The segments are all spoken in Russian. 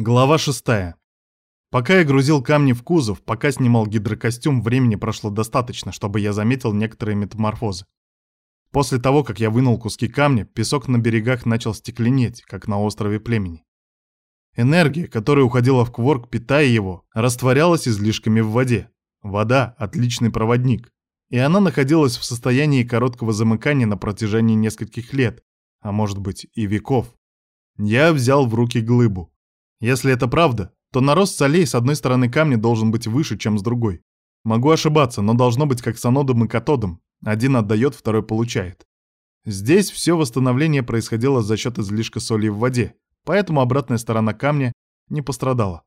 Глава шестая. Пока я грузил камни в кузов, пока снимал гидрокостюм, времени прошло достаточно, чтобы я заметил некоторые метаморфозы. После того, как я вынул куски камня, песок на берегах начал стекленеть, как на острове племени. Энергия, которая уходила в кворк, питая его, растворялась излишками в воде. Вода — отличный проводник. И она находилась в состоянии короткого замыкания на протяжении нескольких лет, а может быть и веков. Я взял в руки глыбу. Если это правда, то нарост солей с одной стороны камня должен быть выше, чем с другой. Могу ошибаться, но должно быть как с анодом и катодом. Один отдает, второй получает. Здесь все восстановление происходило за счет излишка соли в воде, поэтому обратная сторона камня не пострадала.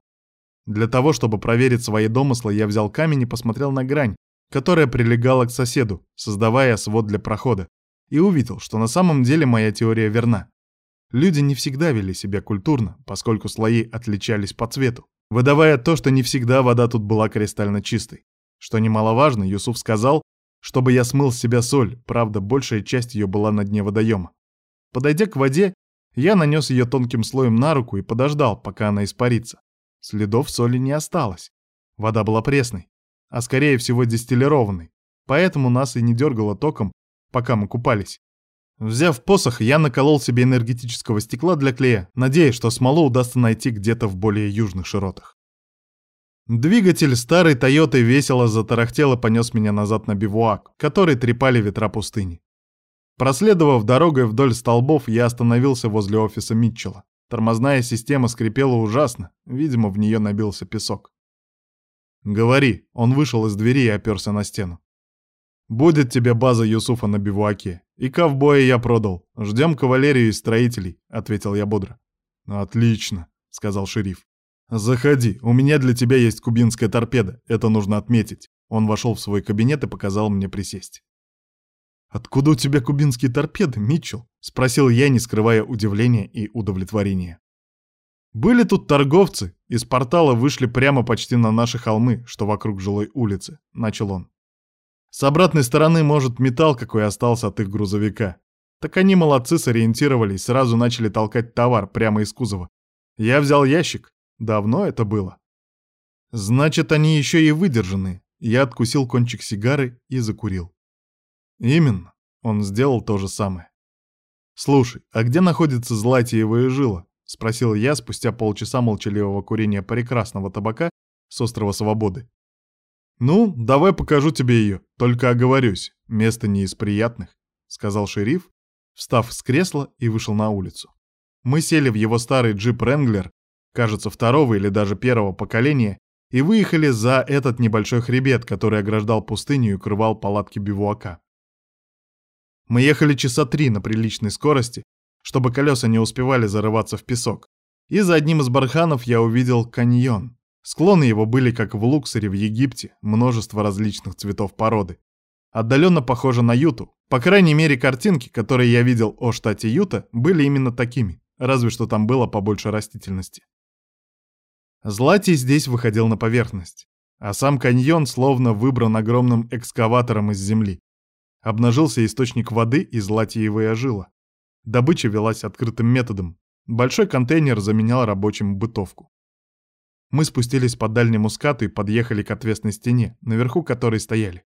Для того, чтобы проверить свои домыслы, я взял камень и посмотрел на грань, которая прилегала к соседу, создавая свод для прохода, и увидел, что на самом деле моя теория верна. Люди не всегда вели себя культурно, поскольку слои отличались по цвету, выдавая то, что не всегда вода тут была кристально чистой. Что немаловажно, Юсуф сказал, чтобы я смыл с себя соль, правда, большая часть ее была на дне водоема. Подойдя к воде, я нанес ее тонким слоем на руку и подождал, пока она испарится. Следов соли не осталось. Вода была пресной, а скорее всего дистиллированной, поэтому нас и не дергало током, пока мы купались. Взяв посох, я наколол себе энергетического стекла для клея, надеясь, что смолу удастся найти где-то в более южных широтах. Двигатель старой Тойоты весело затарахтел и понес меня назад на бивуак, который трепали ветра пустыни. Проследовав дорогой вдоль столбов, я остановился возле офиса Митчелла. Тормозная система скрипела ужасно, видимо, в нее набился песок. «Говори», — он вышел из двери и оперся на стену. «Будет тебе база Юсуфа на бивуаке. И ковбоя я продал. Ждем кавалерию и строителей», — ответил я бодро. «Отлично», — сказал шериф. «Заходи, у меня для тебя есть кубинская торпеда, это нужно отметить». Он вошел в свой кабинет и показал мне присесть. «Откуда у тебя кубинские торпеды, Митчелл?» — спросил я, не скрывая удивления и удовлетворения. «Были тут торговцы, из портала вышли прямо почти на наши холмы, что вокруг жилой улицы», — начал он. С обратной стороны, может, металл какой остался от их грузовика. Так они молодцы, сориентировались, сразу начали толкать товар прямо из кузова. Я взял ящик. Давно это было. Значит, они еще и выдержаны. Я откусил кончик сигары и закурил. Именно. Он сделал то же самое. «Слушай, а где находится Златиевая жила?» — спросил я спустя полчаса молчаливого курения прекрасного табака с острова Свободы. «Ну, давай покажу тебе ее, только оговорюсь, место не из приятных», — сказал шериф, встав с кресла и вышел на улицу. Мы сели в его старый джип Ренглер, кажется, второго или даже первого поколения, и выехали за этот небольшой хребет, который ограждал пустыню и укрывал палатки бивуака. Мы ехали часа три на приличной скорости, чтобы колеса не успевали зарываться в песок. И за одним из барханов я увидел каньон, Склоны его были как в Луксоре в Египте, множество различных цветов породы. Отдаленно похоже на Юту. По крайней мере, картинки, которые я видел о штате Юта, были именно такими, разве что там было побольше растительности. Златий здесь выходил на поверхность, а сам каньон словно выбран огромным экскаватором из земли. Обнажился источник воды и златиевая жила. Добыча велась открытым методом. Большой контейнер заменял рабочим бытовку. Мы спустились по дальнему скату и подъехали к отвесной стене, наверху которой стояли.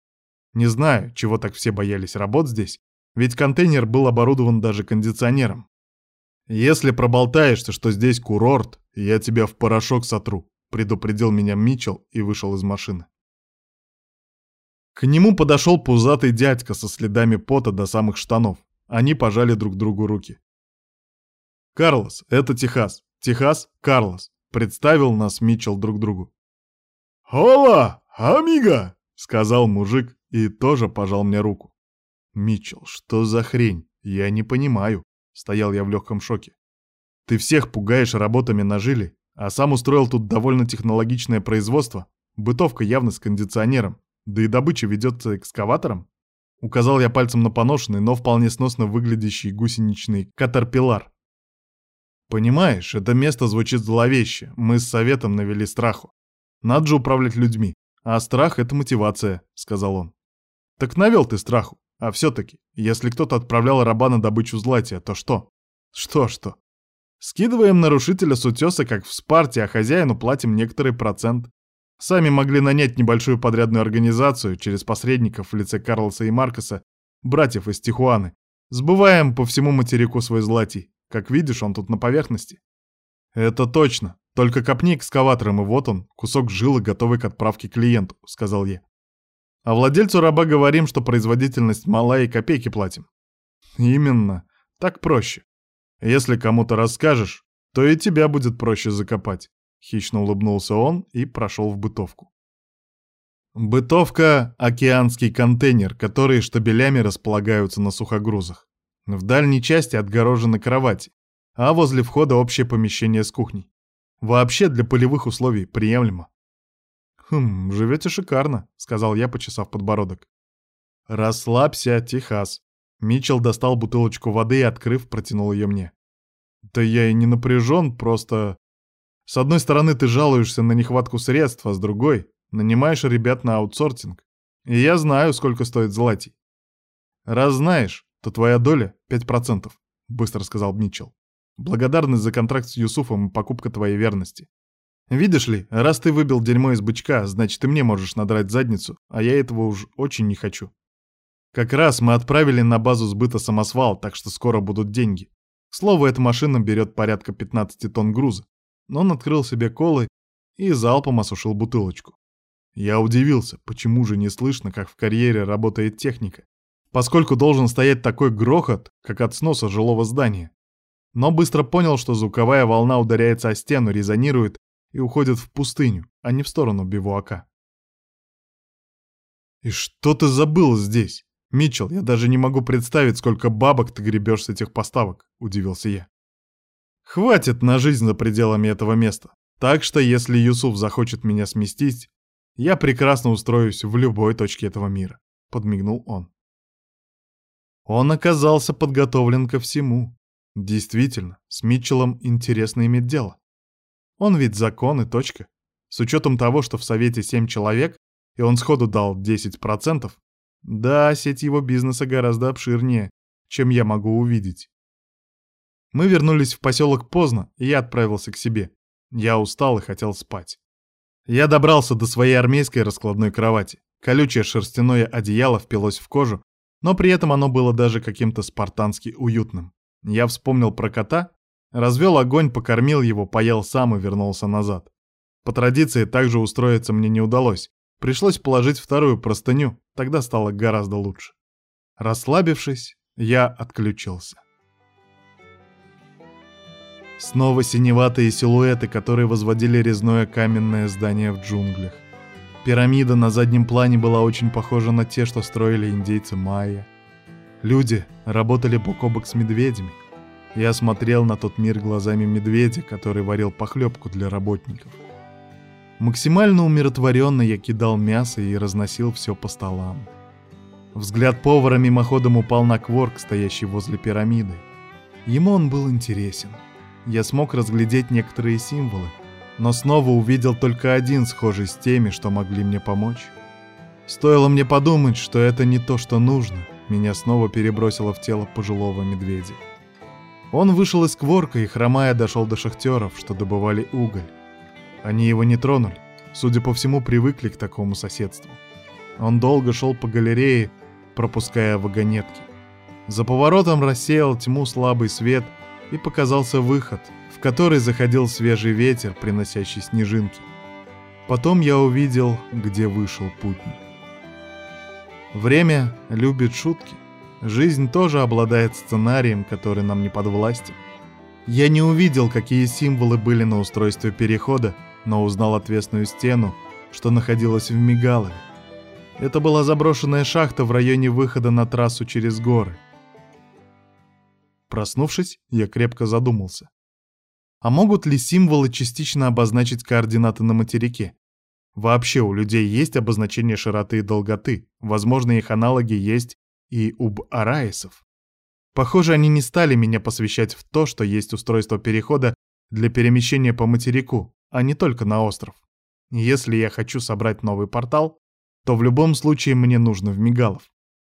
Не знаю, чего так все боялись работ здесь, ведь контейнер был оборудован даже кондиционером. «Если проболтаешься, что здесь курорт, я тебя в порошок сотру», предупредил меня Митчелл и вышел из машины. К нему подошел пузатый дядька со следами пота до самых штанов. Они пожали друг другу руки. «Карлос, это Техас. Техас, Карлос. Представил нас Митчелл друг другу. «Хола, амиго!» — сказал мужик и тоже пожал мне руку. «Митчелл, что за хрень? Я не понимаю», — стоял я в легком шоке. «Ты всех пугаешь работами на жиле, а сам устроил тут довольно технологичное производство. Бытовка явно с кондиционером, да и добыча ведется экскаватором». Указал я пальцем на поношенный, но вполне сносно выглядящий гусеничный катерпилар, Понимаешь, это место звучит зловеще. Мы с советом навели страху. Надо же управлять людьми. А страх — это мотивация, — сказал он. Так навел ты страху. А все-таки, если кто-то отправлял раба на добычу златия, то что? Что-что? Скидываем нарушителя с утеса, как в Спарте, а хозяину платим некоторый процент. Сами могли нанять небольшую подрядную организацию через посредников в лице Карлоса и Маркоса, братьев из Тихуаны. Сбываем по всему материку свой златий. Как видишь, он тут на поверхности. Это точно. Только копни экскаватором, и вот он, кусок жилы, готовый к отправке клиенту, сказал я. А владельцу раба говорим, что производительность мала и копейки платим. Именно. Так проще. Если кому-то расскажешь, то и тебя будет проще закопать. Хищно улыбнулся он и прошел в бытовку. Бытовка — океанский контейнер, которые штабелями располагаются на сухогрузах. В дальней части отгорожены кровати, а возле входа общее помещение с кухней. Вообще для полевых условий приемлемо. «Хм, живете шикарно», — сказал я, почесав подбородок. «Расслабься, Техас». Митчелл достал бутылочку воды и, открыв, протянул ее мне. «Да я и не напряжен, просто...» «С одной стороны, ты жалуешься на нехватку средств, а с другой — нанимаешь ребят на аутсортинг. И я знаю, сколько стоит златий». «Раз знаешь, то твоя доля — пять процентов», — быстро сказал Митчелл. «Благодарность за контракт с Юсуфом и покупка твоей верности. Видишь ли, раз ты выбил дерьмо из бычка, значит, и мне можешь надрать задницу, а я этого уж очень не хочу. Как раз мы отправили на базу сбыта самосвал, так что скоро будут деньги. К слову, эта машина берет порядка 15 тонн груза. Но он открыл себе колы и залпом осушил бутылочку. Я удивился, почему же не слышно, как в карьере работает техника, поскольку должен стоять такой грохот, как от сноса жилого здания. Но быстро понял, что звуковая волна ударяется о стену, резонирует и уходят в пустыню, а не в сторону бивуака. «И что ты забыл здесь? Митчелл, я даже не могу представить, сколько бабок ты гребешь с этих поставок», — удивился я. «Хватит на жизнь за пределами этого места, так что если Юсуф захочет меня сместить, я прекрасно устроюсь в любой точке этого мира», — подмигнул он. Он оказался подготовлен ко всему. Действительно, с Митчеллом интересно иметь дело. Он ведь закон и точка. С учетом того, что в Совете 7 человек, и он сходу дал 10%, да, сеть его бизнеса гораздо обширнее, чем я могу увидеть. Мы вернулись в поселок поздно, и я отправился к себе. Я устал и хотел спать. Я добрался до своей армейской раскладной кровати. Колючее шерстяное одеяло впилось в кожу, но при этом оно было даже каким-то спартански уютным. Я вспомнил про кота Развел огонь, покормил его, поел сам и вернулся назад. По традиции также устроиться мне не удалось. Пришлось положить вторую простыню, тогда стало гораздо лучше. Расслабившись, я отключился. Снова синеватые силуэты, которые возводили резное каменное здание в джунглях. Пирамида на заднем плане была очень похожа на те, что строили индейцы майя. Люди работали бок о бок с медведями, я смотрел на тот мир глазами медведя, который варил похлебку для работников. Максимально умиротворенно я кидал мясо и разносил все по столам. Взгляд повара мимоходом упал на кворк, стоящий возле пирамиды. Ему он был интересен. Я смог разглядеть некоторые символы, но снова увидел только один схожий с теми, что могли мне помочь. Стоило мне подумать, что это не то, что нужно, меня снова перебросило в тело пожилого медведя. Он вышел из кворка и, хромая, дошел до шахтеров, что добывали уголь. Они его не тронули, судя по всему, привыкли к такому соседству. Он долго шел по галерее, пропуская вагонетки. За поворотом рассеял тьму слабый свет и показался выход, в который заходил свежий ветер, приносящий снежинки. Потом я увидел, где вышел путник. Время любит шутки. Жизнь тоже обладает сценарием, который нам не подвластен. Я не увидел, какие символы были на устройстве перехода, но узнал отвесную стену, что находилась в Мигалове. Это была заброшенная шахта в районе выхода на трассу через горы. Проснувшись, я крепко задумался. А могут ли символы частично обозначить координаты на материке? Вообще у людей есть обозначение широты и долготы, возможно, их аналоги есть и Уб-Араисов. Похоже, они не стали меня посвящать в то, что есть устройство перехода для перемещения по материку, а не только на остров. Если я хочу собрать новый портал, то в любом случае мне нужно в Мигалов.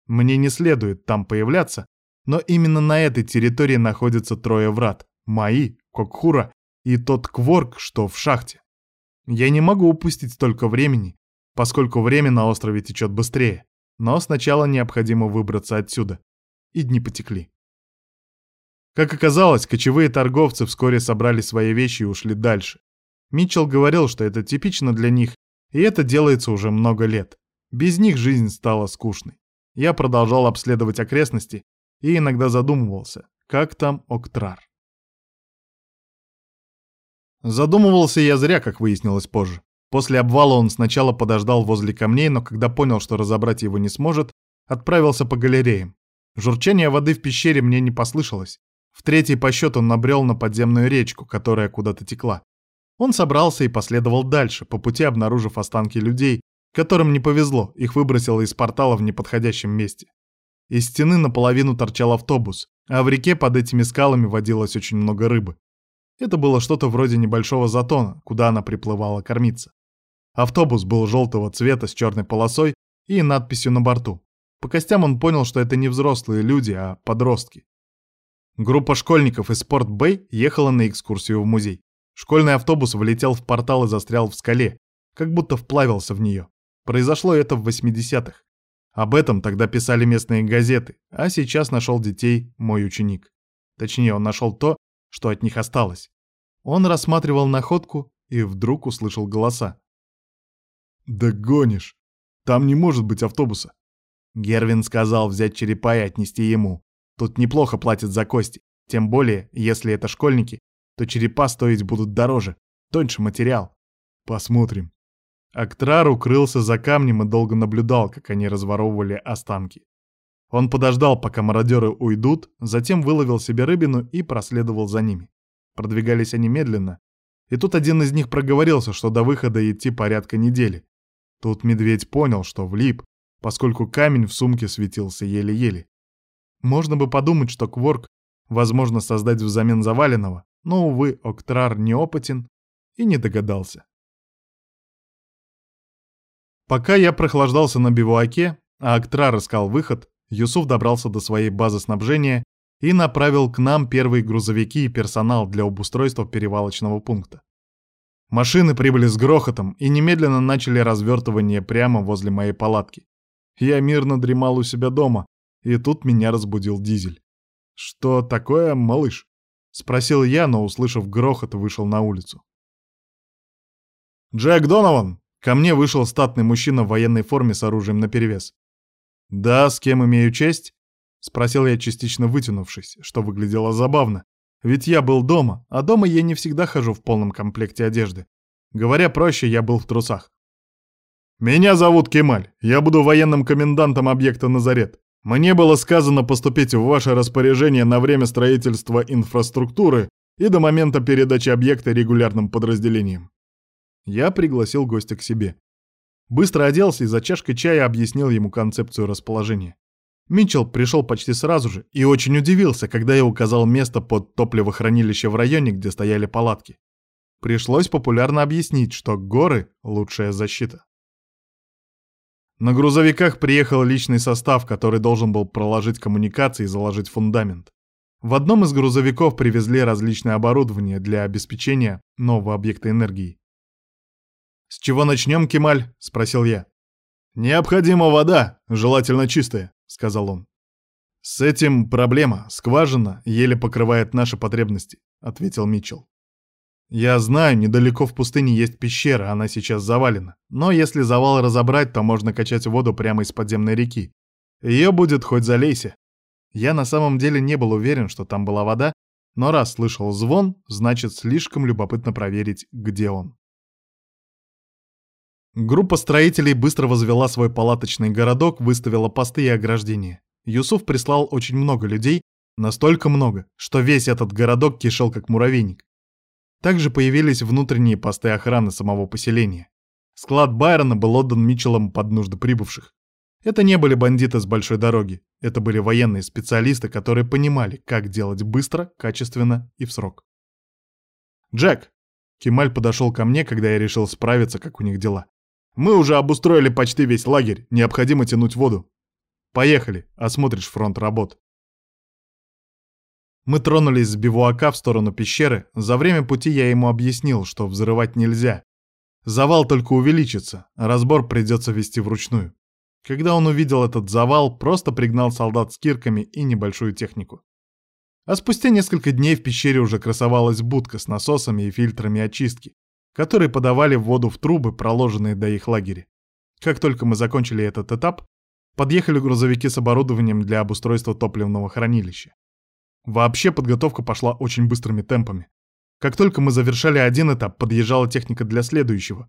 Мне не следует там появляться, но именно на этой территории находятся трое врат, мои, Кокхура и тот Кворк, что в шахте. Я не могу упустить столько времени, поскольку время на острове течет быстрее. Но сначала необходимо выбраться отсюда. И дни потекли. Как оказалось, кочевые торговцы вскоре собрали свои вещи и ушли дальше. Митчелл говорил, что это типично для них, и это делается уже много лет. Без них жизнь стала скучной. Я продолжал обследовать окрестности и иногда задумывался, как там Октрар. Задумывался я зря, как выяснилось позже. После обвала он сначала подождал возле камней, но когда понял, что разобрать его не сможет, отправился по галереям. Журчание воды в пещере мне не послышалось. В третий по счету он набрел на подземную речку, которая куда-то текла. Он собрался и последовал дальше, по пути обнаружив останки людей, которым не повезло, их выбросило из портала в неподходящем месте. Из стены наполовину торчал автобус, а в реке под этими скалами водилось очень много рыбы. Это было что-то вроде небольшого затона, куда она приплывала кормиться. Автобус был желтого цвета с черной полосой и надписью на борту. По костям он понял, что это не взрослые люди, а подростки. Группа школьников из Спорт-Бэй ехала на экскурсию в музей. Школьный автобус влетел в портал и застрял в скале, как будто вплавился в нее. Произошло это в 80-х. Об этом тогда писали местные газеты, а сейчас нашел детей мой ученик. Точнее, он нашел то, что от них осталось. Он рассматривал находку и вдруг услышал голоса. «Да гонишь! Там не может быть автобуса!» Гервин сказал взять черепа и отнести ему. Тут неплохо платят за кости. Тем более, если это школьники, то черепа стоить будут дороже. Тоньше материал. Посмотрим. Актрар укрылся за камнем и долго наблюдал, как они разворовывали останки. Он подождал, пока мародеры уйдут, затем выловил себе рыбину и проследовал за ними. Продвигались они медленно. И тут один из них проговорился, что до выхода идти порядка недели. Тут медведь понял, что влип, поскольку камень в сумке светился еле-еле. Можно бы подумать, что Кворк возможно создать взамен заваленного, но, увы, Октрар неопытен и не догадался. Пока я прохлаждался на бивуаке, а Актрар искал выход, Юсуф добрался до своей базы снабжения и направил к нам первые грузовики и персонал для обустройства перевалочного пункта. Машины прибыли с грохотом и немедленно начали развертывание прямо возле моей палатки. Я мирно дремал у себя дома, и тут меня разбудил дизель. «Что такое, малыш?» — спросил я, но, услышав грохот, вышел на улицу. «Джек Донован!» Ко мне вышел статный мужчина в военной форме с оружием наперевес. «Да, с кем имею честь?» — спросил я, частично вытянувшись, что выглядело забавно. Ведь я был дома, а дома я не всегда хожу в полном комплекте одежды. Говоря проще, я был в трусах. «Меня зовут Кемаль. Я буду военным комендантом объекта «Назарет». Мне было сказано поступить в ваше распоряжение на время строительства инфраструктуры и до момента передачи объекта регулярным подразделениям. Я пригласил гостя к себе. Быстро оделся и за чашкой чая объяснил ему концепцию расположения. Митчелл пришел почти сразу же и очень удивился, когда я указал место под топливохранилище в районе, где стояли палатки. Пришлось популярно объяснить, что горы — лучшая защита. На грузовиках приехал личный состав, который должен был проложить коммуникации и заложить фундамент. В одном из грузовиков привезли различное оборудование для обеспечения нового объекта энергии. «С чего начнем, Кемаль?» — спросил я. «Необходима вода, желательно чистая», — сказал он. «С этим проблема. Скважина еле покрывает наши потребности», — ответил Митчелл. Я знаю, недалеко в пустыне есть пещера, она сейчас завалена. Но если завал разобрать, то можно качать воду прямо из подземной реки. Ее будет хоть залейся. Я на самом деле не был уверен, что там была вода, но раз слышал звон, значит слишком любопытно проверить, где он. Группа строителей быстро возвела свой палаточный городок, выставила посты и ограждения. Юсуф прислал очень много людей, настолько много, что весь этот городок кишел как муравейник. Также появились внутренние посты охраны самого поселения. Склад Байрона был отдан Митчеллам под нужды прибывших. Это не были бандиты с большой дороги, это были военные специалисты, которые понимали, как делать быстро, качественно и в срок. «Джек!» Кемаль подошел ко мне, когда я решил справиться, как у них дела. «Мы уже обустроили почти весь лагерь, необходимо тянуть воду. Поехали, осмотришь фронт работ». Мы тронулись с бивуака в сторону пещеры. За время пути я ему объяснил, что взрывать нельзя. Завал только увеличится, разбор придется вести вручную. Когда он увидел этот завал, просто пригнал солдат с кирками и небольшую технику. А спустя несколько дней в пещере уже красовалась будка с насосами и фильтрами очистки, которые подавали воду в трубы, проложенные до их лагеря. Как только мы закончили этот этап, подъехали грузовики с оборудованием для обустройства топливного хранилища. Вообще подготовка пошла очень быстрыми темпами. Как только мы завершали один этап, подъезжала техника для следующего.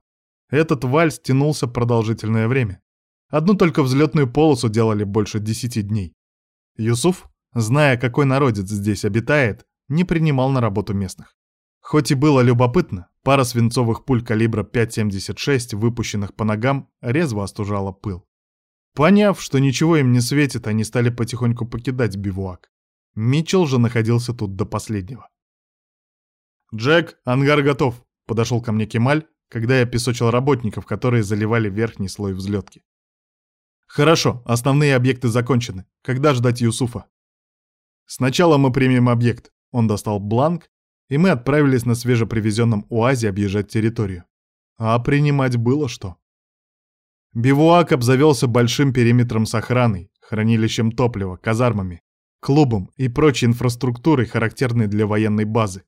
Этот вальс тянулся продолжительное время. Одну только взлетную полосу делали больше десяти дней. Юсуф, зная, какой народец здесь обитает, не принимал на работу местных. Хоть и было любопытно, пара свинцовых пуль калибра 5,76, выпущенных по ногам, резво остужала пыл. Поняв, что ничего им не светит, они стали потихоньку покидать бивуак. Митчелл же находился тут до последнего. «Джек, ангар готов», — подошел ко мне Кемаль, когда я песочил работников, которые заливали верхний слой взлетки. «Хорошо, основные объекты закончены. Когда ждать Юсуфа?» «Сначала мы примем объект». Он достал бланк, и мы отправились на свежепривезенном УАЗе объезжать территорию. А принимать было что. Бивуак обзавелся большим периметром с охраной, хранилищем топлива, казармами, клубом и прочей инфраструктурой, характерной для военной базы.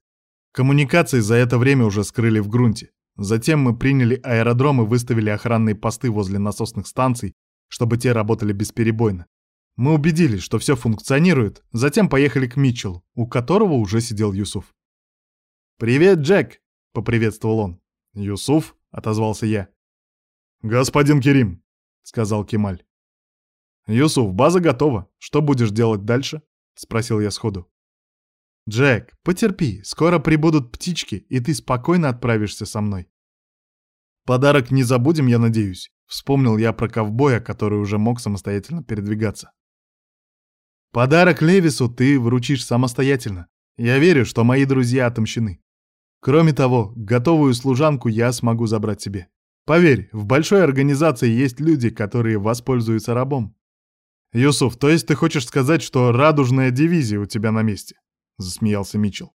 Коммуникации за это время уже скрыли в грунте. Затем мы приняли аэродром и выставили охранные посты возле насосных станций, чтобы те работали бесперебойно. Мы убедились, что все функционирует, затем поехали к Митчеллу, у которого уже сидел Юсуф. «Привет, Джек!» — поприветствовал он. «Юсуф?» — отозвался я. «Господин Керим», — сказал Кемаль. «Юсуф, база готова. Что будешь делать дальше?» — спросил я сходу. «Джек, потерпи, скоро прибудут птички, и ты спокойно отправишься со мной». «Подарок не забудем, я надеюсь», — вспомнил я про ковбоя, который уже мог самостоятельно передвигаться. «Подарок Левису ты вручишь самостоятельно. Я верю, что мои друзья отомщены. Кроме того, готовую служанку я смогу забрать себе. Поверь, в большой организации есть люди, которые воспользуются рабом. Юсуф, то есть ты хочешь сказать, что радужная дивизия у тебя на месте? Засмеялся Мичел.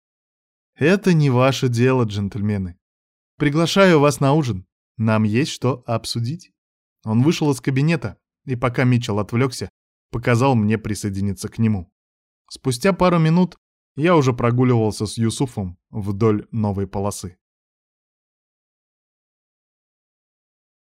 Это не ваше дело, джентльмены. Приглашаю вас на ужин. Нам есть что обсудить. Он вышел из кабинета, и пока Мичел отвлекся, показал мне присоединиться к нему. Спустя пару минут я уже прогуливался с Юсуфом вдоль новой полосы.